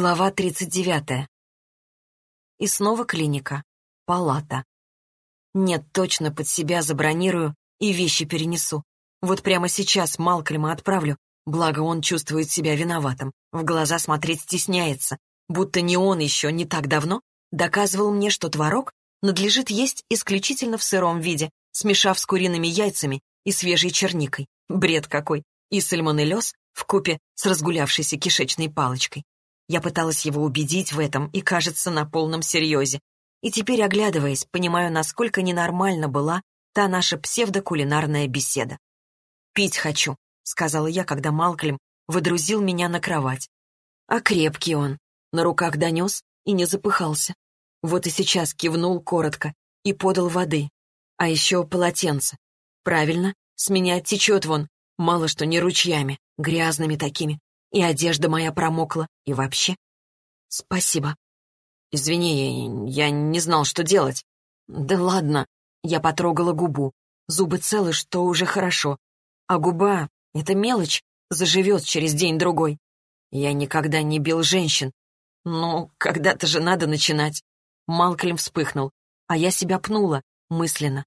Глава 39. И снова клиника. Палата. Нет, точно под себя забронирую и вещи перенесу. Вот прямо сейчас Малкольма отправлю, благо он чувствует себя виноватым. В глаза смотреть стесняется, будто не он еще не так давно доказывал мне, что творог надлежит есть исключительно в сыром виде, смешав с куриными яйцами и свежей черникой. Бред какой. И сальмонеллез в купе с разгулявшейся кишечной палочкой. Я пыталась его убедить в этом и, кажется, на полном серьезе. И теперь, оглядываясь, понимаю, насколько ненормально была та наша псевдокулинарная беседа. «Пить хочу», — сказала я, когда Малкольм выдрузил меня на кровать. А крепкий он. На руках донес и не запыхался. Вот и сейчас кивнул коротко и подал воды. А еще полотенце. Правильно, с меня течет вон, мало что не ручьями, грязными такими, и одежда моя промокла, и вообще. Спасибо. Извини, я не знал, что делать. Да ладно. Я потрогала губу. Зубы целы, что уже хорошо. А губа — это мелочь, заживет через день-другой. Я никогда не бил женщин. Но когда-то же надо начинать. Малкольм вспыхнул, а я себя пнула, мысленно.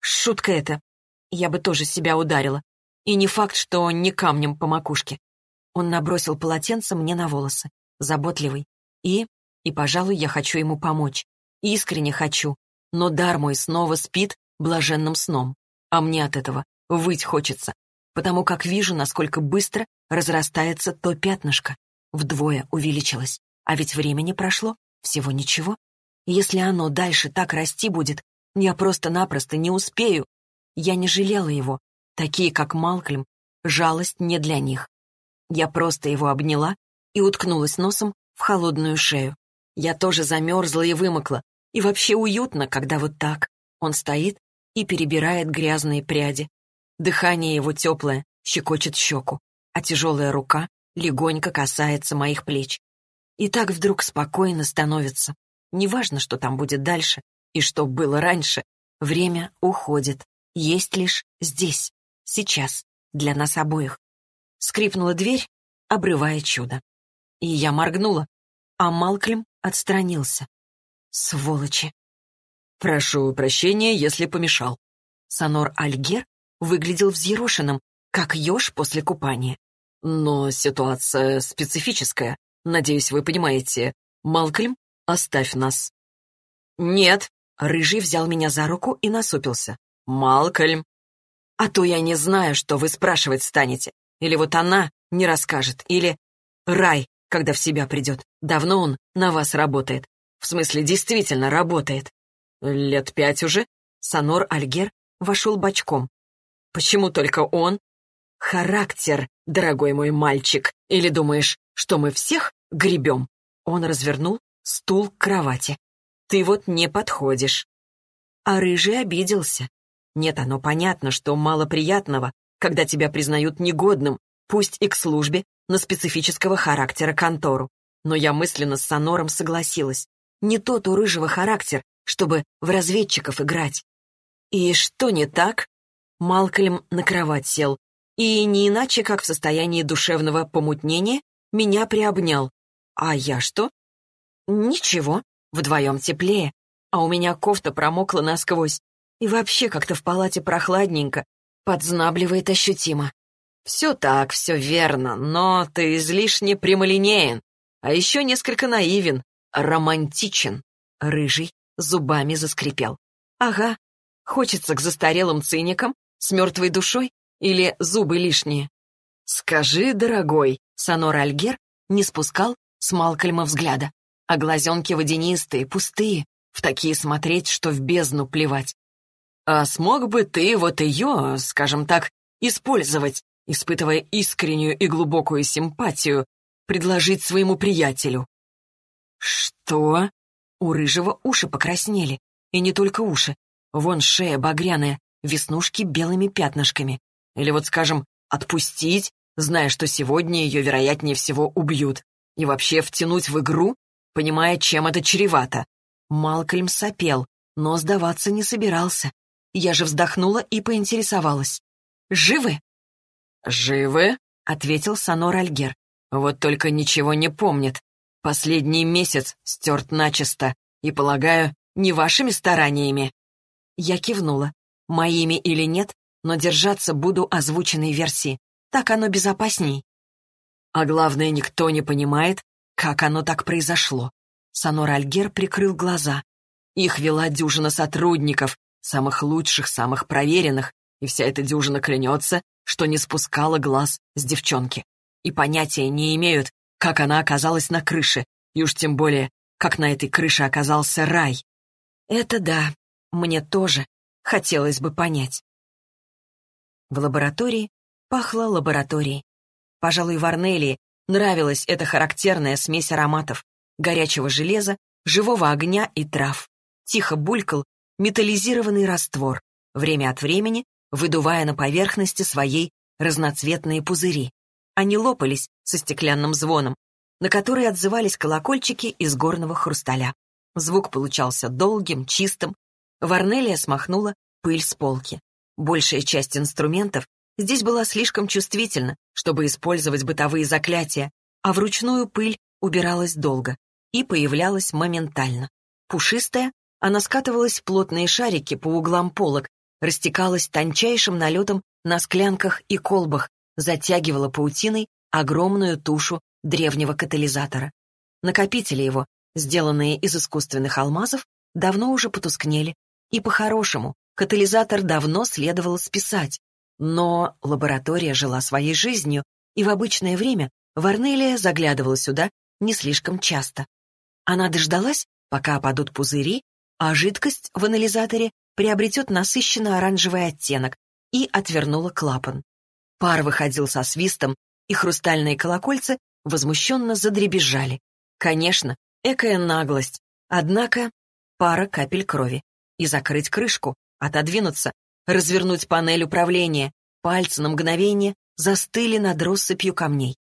Шутка это. Я бы тоже себя ударила. И не факт, что не камнем по макушке. Он набросил полотенце мне на волосы, заботливый. И, и, пожалуй, я хочу ему помочь. Искренне хочу. Но дар мой снова спит блаженным сном. А мне от этого выть хочется, потому как вижу, насколько быстро разрастается то пятнышко. Вдвое увеличилось. А ведь времени прошло, всего ничего. Если оно дальше так расти будет, я просто-напросто не успею. Я не жалела его. Такие, как Малкольм, жалость не для них. Я просто его обняла и уткнулась носом в холодную шею. Я тоже замерзла и вымокла. И вообще уютно, когда вот так. Он стоит и перебирает грязные пряди. Дыхание его теплое, щекочет щеку, а тяжелая рука легонько касается моих плеч. И так вдруг спокойно становится. Неважно, что там будет дальше и что было раньше. Время уходит. Есть лишь здесь, сейчас, для нас обоих. Скрипнула дверь, обрывая чудо. И я моргнула, а Малкольм отстранился. Сволочи. «Прошу прощения, если помешал». Сонор Альгер выглядел взъерошенным, как еж после купания. «Но ситуация специфическая. Надеюсь, вы понимаете. Малкольм, оставь нас». «Нет». Рыжий взял меня за руку и насупился. «Малкольм». «А то я не знаю, что вы спрашивать станете. Или вот она не расскажет. Или Рай, когда в себя придет. Давно он на вас работает. В смысле, действительно работает. Лет пять уже. Сонор Альгер вошел бочком. Почему только он? Характер, дорогой мой мальчик. Или думаешь, что мы всех гребем? Он развернул стул к кровати. Ты вот не подходишь. А рыжий обиделся. Нет, оно понятно, что мало приятного, когда тебя признают негодным, пусть и к службе, на специфического характера контору. Но я мысленно с Сонором согласилась. Не тот у рыжего характер, чтобы в разведчиков играть. И что не так? Малкольм на кровать сел. И не иначе, как в состоянии душевного помутнения, меня приобнял. А я что? Ничего, вдвоем теплее. А у меня кофта промокла насквозь. И вообще как-то в палате прохладненько, Подзнабливает ощутимо. Все так, все верно, но ты излишне прямолинеен, а еще несколько наивен, романтичен. Рыжий зубами заскрипел. Ага, хочется к застарелым циникам, с мертвой душой или зубы лишние. Скажи, дорогой, Сонор Альгер не спускал с Малкольма взгляда, а глазенки водянистые, пустые, в такие смотреть, что в бездну плевать. А смог бы ты вот ее, скажем так, использовать, испытывая искреннюю и глубокую симпатию, предложить своему приятелю? Что? У рыжего уши покраснели. И не только уши. Вон шея багряная, веснушки белыми пятнышками. Или вот, скажем, отпустить, зная, что сегодня ее, вероятнее всего, убьют. И вообще втянуть в игру, понимая, чем это чревато. Малкольм сопел, но сдаваться не собирался. Я же вздохнула и поинтересовалась. «Живы?» «Живы?» — ответил Санор Альгер. «Вот только ничего не помнит. Последний месяц стерт начисто, и, полагаю, не вашими стараниями». Я кивнула. Моими или нет, но держаться буду озвученной версии. Так оно безопасней. А главное, никто не понимает, как оно так произошло. Сонор Альгер прикрыл глаза. Их вела дюжина сотрудников, самых лучших, самых проверенных, и вся эта дюжина клянется, что не спускала глаз с девчонки. И понятия не имеют, как она оказалась на крыше, и уж тем более, как на этой крыше оказался рай. Это да, мне тоже хотелось бы понять. В лаборатории пахло лабораторией. Пожалуй, в Арнелии нравилась эта характерная смесь ароматов горячего железа, живого огня и трав. Тихо булькал металлизированный раствор, время от времени выдувая на поверхности своей разноцветные пузыри. Они лопались со стеклянным звоном, на который отзывались колокольчики из горного хрусталя. Звук получался долгим, чистым. Варнелия смахнула пыль с полки. Большая часть инструментов здесь была слишком чувствительна, чтобы использовать бытовые заклятия, а вручную пыль убиралась долго и появлялась моментально. Пушистая, она скатывалась в плотные шарики по углам полок, растекалась тончайшим налетом на склянках и колбах, затягивала паутиной огромную тушу древнего катализатора. Накопители его, сделанные из искусственных алмазов, давно уже потускнели, и по-хорошему катализатор давно следовало списать. Но лаборатория жила своей жизнью, и в обычное время Варнелия заглядывала сюда не слишком часто. Она дождалась, пока опадут пузыри, а жидкость в анализаторе приобретет насыщенно оранжевый оттенок, и отвернула клапан. Пар выходил со свистом, и хрустальные колокольцы возмущенно задребезжали. Конечно, экая наглость, однако пара капель крови. И закрыть крышку, отодвинуться, развернуть панель управления, пальцы на мгновение застыли над россыпью камней.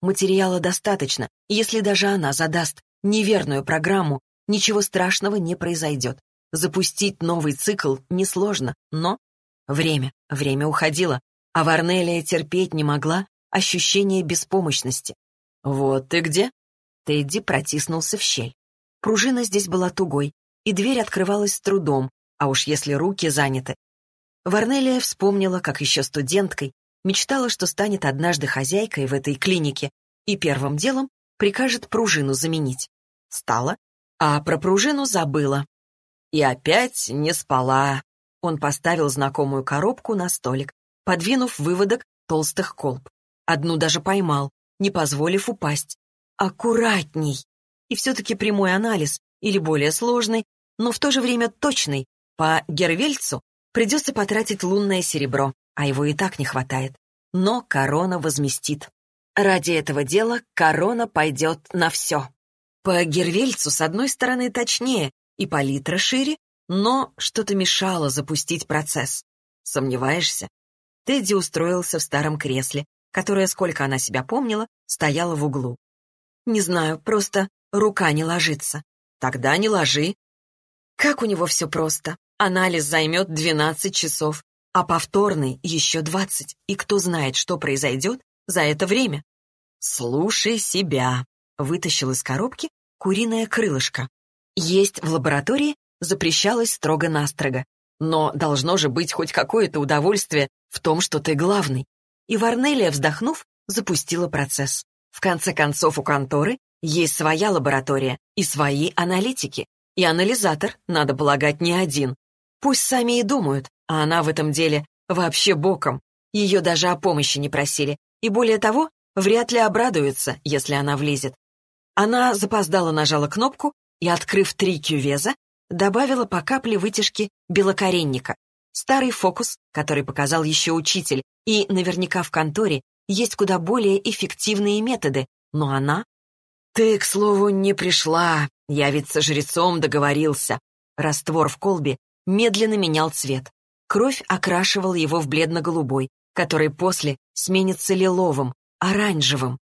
Материала достаточно, если даже она задаст неверную программу, ничего страшного не произойдет. Запустить новый цикл несложно, но... Время, время уходило, а Варнелия терпеть не могла ощущение беспомощности. «Вот ты где?» Тедди протиснулся в щель. Пружина здесь была тугой, и дверь открывалась с трудом, а уж если руки заняты. Варнелия вспомнила, как еще студенткой мечтала, что станет однажды хозяйкой в этой клинике и первым делом прикажет пружину заменить. Стала, а про пружину забыла. И опять не спала. Он поставил знакомую коробку на столик, подвинув выводок толстых колб. Одну даже поймал, не позволив упасть. Аккуратней. И все-таки прямой анализ, или более сложный, но в то же время точный, по Гервельцу придется потратить лунное серебро, а его и так не хватает. Но корона возместит. Ради этого дела корона пойдет на все. По Гервельцу, с одной стороны, точнее, и палитра шире, но что-то мешало запустить процесс. Сомневаешься? Тедди устроился в старом кресле, которое, сколько она себя помнила, стояло в углу. «Не знаю, просто рука не ложится». «Тогда не ложи». Как у него все просто. Анализ займет 12 часов, а повторный еще 20, и кто знает, что произойдет за это время. «Слушай себя», — вытащил из коробки куриное крылышко. Есть в лаборатории запрещалось строго-настрого. Но должно же быть хоть какое-то удовольствие в том, что ты главный. И Варнелия, вздохнув, запустила процесс. В конце концов, у конторы есть своя лаборатория и свои аналитики. И анализатор, надо полагать, не один. Пусть сами и думают, а она в этом деле вообще боком. Ее даже о помощи не просили. И более того, вряд ли обрадуются, если она влезет. Она запоздала нажала кнопку, и, открыв три кювеза, добавила по капле вытяжки белокоренника. Старый фокус, который показал еще учитель, и наверняка в конторе есть куда более эффективные методы, но она... «Ты, к слову, не пришла, я ведь со жрецом договорился». Раствор в колбе медленно менял цвет. Кровь окрашивала его в бледно-голубой, который после сменится лиловым, оранжевым.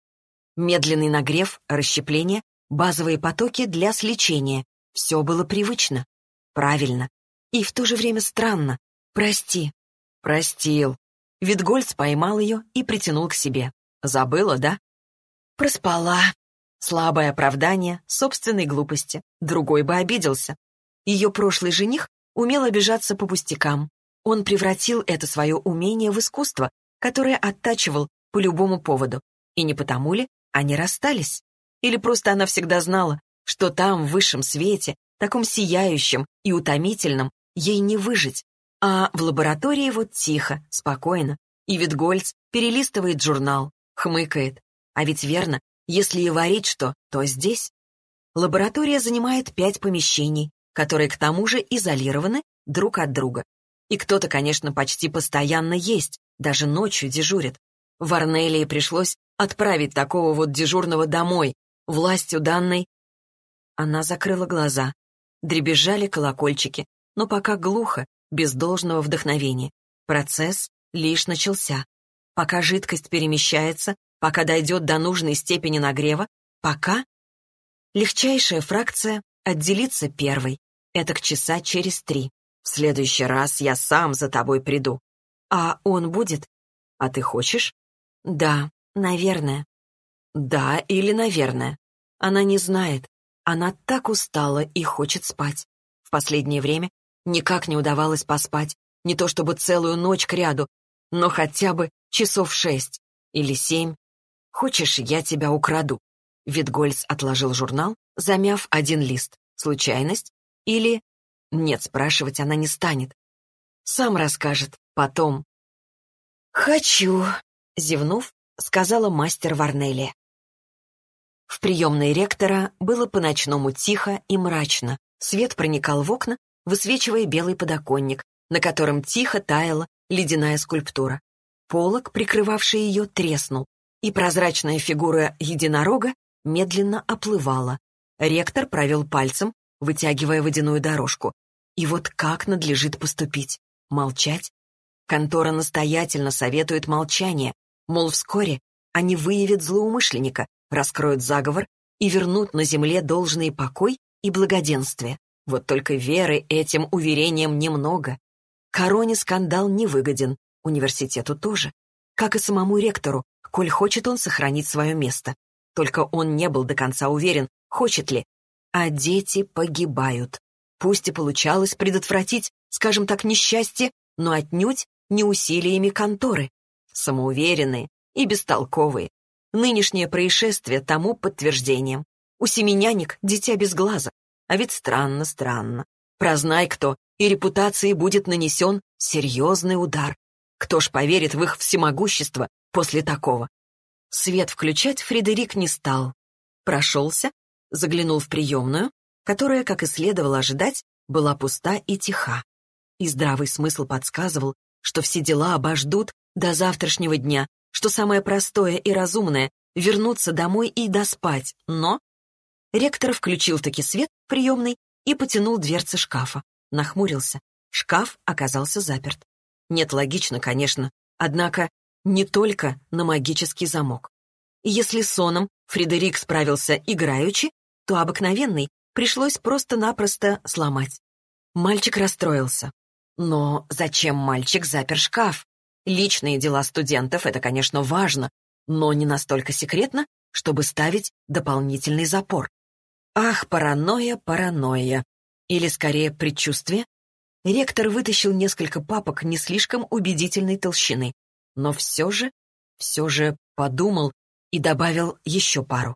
Медленный нагрев, расщепление Базовые потоки для сличения. Все было привычно. Правильно. И в то же время странно. Прости. Простил. Витгольц поймал ее и притянул к себе. Забыла, да? Проспала. Слабое оправдание собственной глупости. Другой бы обиделся. Ее прошлый жених умел обижаться по пустякам. Он превратил это свое умение в искусство, которое оттачивал по любому поводу. И не потому ли они расстались? Или просто она всегда знала, что там, в высшем свете, таком сияющем и утомительном, ей не выжить. А в лаборатории вот тихо, спокойно. И Витгольц перелистывает журнал, хмыкает. А ведь верно, если и варить что, то здесь. Лаборатория занимает пять помещений, которые к тому же изолированы друг от друга. И кто-то, конечно, почти постоянно есть, даже ночью дежурит. В Арнелии пришлось отправить такого вот дежурного домой, властью данной. Она закрыла глаза. Дребезжали колокольчики, но пока глухо, без должного вдохновения. Процесс лишь начался. Пока жидкость перемещается, пока дойдет до нужной степени нагрева, пока... Легчайшая фракция отделится первой. Это к часа через три. В следующий раз я сам за тобой приду. А он будет? А ты хочешь? Да, наверное. Да или наверное. Она не знает. Она так устала и хочет спать. В последнее время никак не удавалось поспать. Не то чтобы целую ночь кряду, но хотя бы часов шесть или семь. Хочешь, я тебя украду? Витгольц отложил журнал, замяв один лист. Случайность? Или... Нет, спрашивать она не станет. Сам расскажет, потом. «Хочу», — зевнув, сказала мастер Варнелли. В приемной ректора было по-ночному тихо и мрачно. Свет проникал в окна, высвечивая белый подоконник, на котором тихо таяла ледяная скульптура. Полок, прикрывавший ее, треснул, и прозрачная фигура единорога медленно оплывала. Ректор провел пальцем вытягивая водяную дорожку. И вот как надлежит поступить? Молчать? Контора настоятельно советует молчание, мол, вскоре они выявят злоумышленника, раскроют заговор и вернут на земле должный покой и благоденствие. Вот только веры этим уверениям немного. Короне скандал не выгоден, университету тоже. Как и самому ректору, коль хочет он сохранить свое место. Только он не был до конца уверен, хочет ли, а дети погибают. Пусть и получалось предотвратить, скажем так, несчастье, но отнюдь не усилиями конторы. Самоуверенные и бестолковые. Нынешнее происшествие тому подтверждением. У семенянек дитя без глаза. А ведь странно, странно. Прознай кто, и репутации будет нанесен серьезный удар. Кто ж поверит в их всемогущество после такого? Свет включать Фредерик не стал. Прошелся заглянул в приемную, которая, как и следовало ожидать, была пуста и тиха. И здравый смысл подсказывал, что все дела обождут до завтрашнего дня, что самое простое и разумное — вернуться домой и доспать, но... Ректор включил таки свет в приемной и потянул дверцы шкафа. Нахмурился. Шкаф оказался заперт. Нет, логично, конечно, однако не только на магический замок. Если соном Фредерик справился играючи, то обыкновенный пришлось просто-напросто сломать. Мальчик расстроился. Но зачем мальчик запер шкаф? Личные дела студентов — это, конечно, важно, но не настолько секретно, чтобы ставить дополнительный запор. Ах, паранойя, паранойя. Или, скорее, предчувствие. Ректор вытащил несколько папок не слишком убедительной толщины, но все же, все же подумал и добавил еще пару.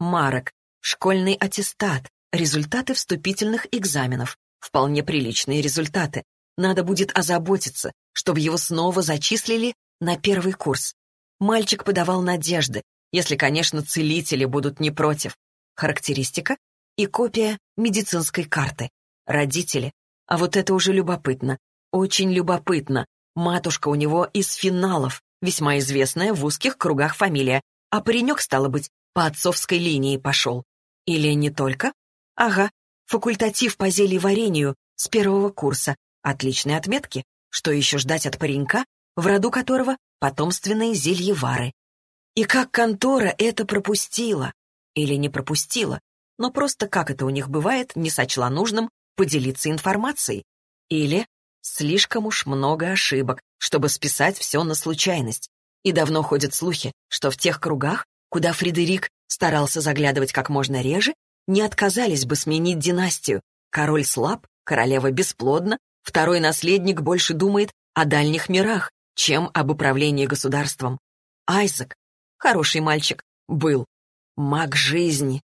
Марок, Школьный аттестат, результаты вступительных экзаменов. Вполне приличные результаты. Надо будет озаботиться, чтобы его снова зачислили на первый курс. Мальчик подавал надежды, если, конечно, целители будут не против. Характеристика и копия медицинской карты. Родители. А вот это уже любопытно. Очень любопытно. Матушка у него из финалов, весьма известная в узких кругах фамилия. А паренек, стало быть, по отцовской линии пошел. Или не только? Ага, факультатив по зельеварению с первого курса. Отличные отметки. Что еще ждать от паренька, в роду которого потомственные зельевары? И как контора это пропустила? Или не пропустила? Но просто, как это у них бывает, не сочла нужным поделиться информацией. Или слишком уж много ошибок, чтобы списать все на случайность. И давно ходят слухи, что в тех кругах, куда Фредерик старался заглядывать как можно реже, не отказались бы сменить династию. Король слаб, королева бесплодна, второй наследник больше думает о дальних мирах, чем об управлении государством. Айзек, хороший мальчик, был маг жизни.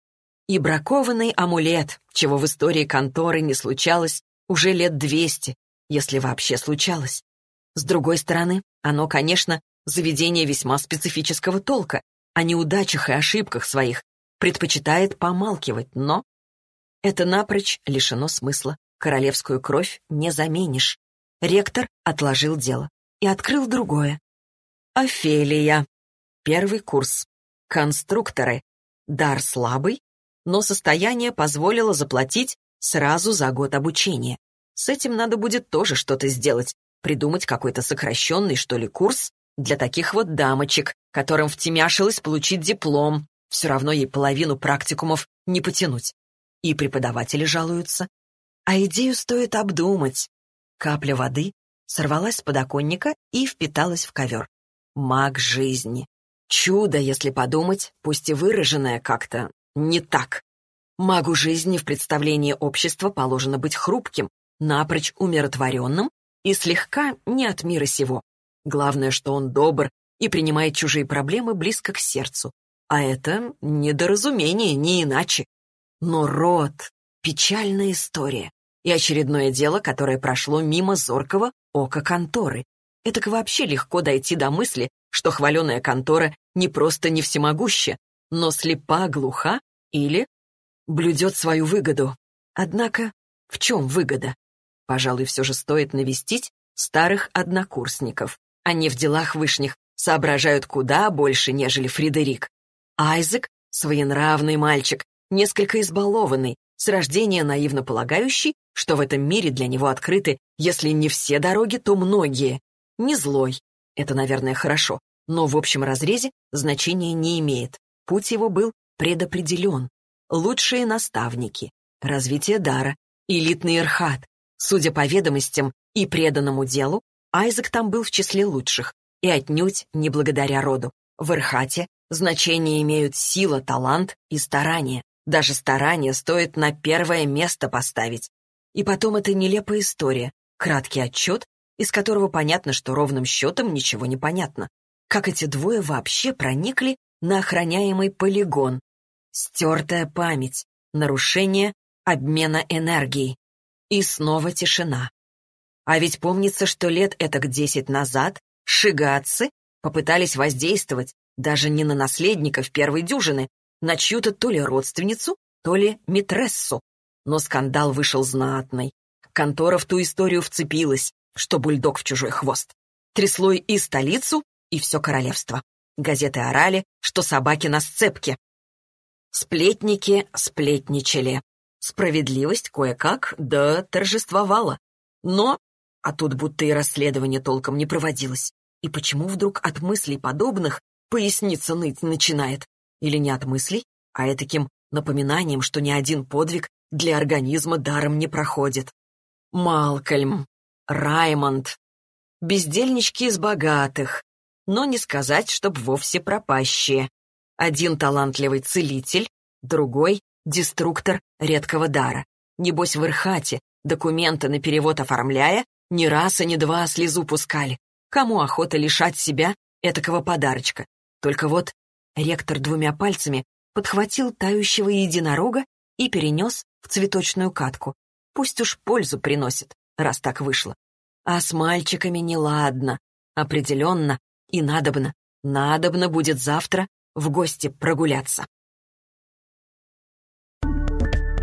И бракованный амулет, чего в истории конторы не случалось уже лет двести, если вообще случалось. С другой стороны, оно, конечно, заведение весьма специфического толка, о неудачах и ошибках своих предпочитает помалкивать, но... Это напрочь лишено смысла. Королевскую кровь не заменишь. Ректор отложил дело и открыл другое. Офелия. Первый курс. Конструкторы. Дар слабый, но состояние позволило заплатить сразу за год обучения. С этим надо будет тоже что-то сделать, придумать какой-то сокращенный, что ли, курс для таких вот дамочек, которым втемяшилось получить диплом. Все равно ей половину практикумов не потянуть. И преподаватели жалуются. А идею стоит обдумать. Капля воды сорвалась с подоконника и впиталась в ковер. Маг жизни. Чудо, если подумать, пусть и выраженное как-то не так. Магу жизни в представлении общества положено быть хрупким, напрочь умиротворенным и слегка не от мира сего. Главное, что он добр и принимает чужие проблемы близко к сердцу. А это недоразумение, не иначе. Но род — печальная история. И очередное дело, которое прошло мимо зоркого ока конторы. Этак вообще легко дойти до мысли, что хваленая контора не просто не всемогуща, но слепа, глуха или блюдет свою выгоду. Однако в чем выгода? Пожалуй, все же стоит навестить старых однокурсников. Они в делах вышних соображают куда больше, нежели Фредерик. Айзек — своенравный мальчик, несколько избалованный, с рождения наивно полагающий, что в этом мире для него открыты, если не все дороги, то многие. Не злой. Это, наверное, хорошо, но в общем разрезе значения не имеет. Путь его был предопределен. Лучшие наставники, развитие дара, элитный ирхат. Судя по ведомостям и преданному делу, Айзек там был в числе лучших, и отнюдь не благодаря роду. В Ирхате значение имеют сила, талант и старание. Даже старание стоит на первое место поставить. И потом это нелепая история, краткий отчет, из которого понятно, что ровным счетом ничего не понятно. Как эти двое вообще проникли на охраняемый полигон? Стертая память, нарушение обмена энергией. И снова тишина. А ведь помнится, что лет этак десять назад шигацы попытались воздействовать даже не на наследников первой дюжины, на чью-то то ли родственницу, то ли митрессу. Но скандал вышел знатный. Контора в ту историю вцепилась, что бульдог в чужой хвост. Трясло и столицу, и все королевство. Газеты орали, что собаки на сцепке. Сплетники сплетничали. Справедливость кое-как, да, торжествовала. Но а тут будто и расследование толком не проводилось. И почему вдруг от мыслей подобных поясница ныть начинает? Или не от мыслей, а этаким напоминанием, что ни один подвиг для организма даром не проходит. Малкольм, Раймонд, бездельнички из богатых, но не сказать, чтоб вовсе пропащие. Один талантливый целитель, другой — деструктор редкого дара. Небось, в Ирхате, документы на перевод оформляя, ни раз и ни два слезу пускали. Кому охота лишать себя этакого подарочка? Только вот ректор двумя пальцами подхватил тающего единорога и перенес в цветочную катку. Пусть уж пользу приносит, раз так вышло. А с мальчиками неладно. Определенно и надобно. Надобно будет завтра в гости прогуляться.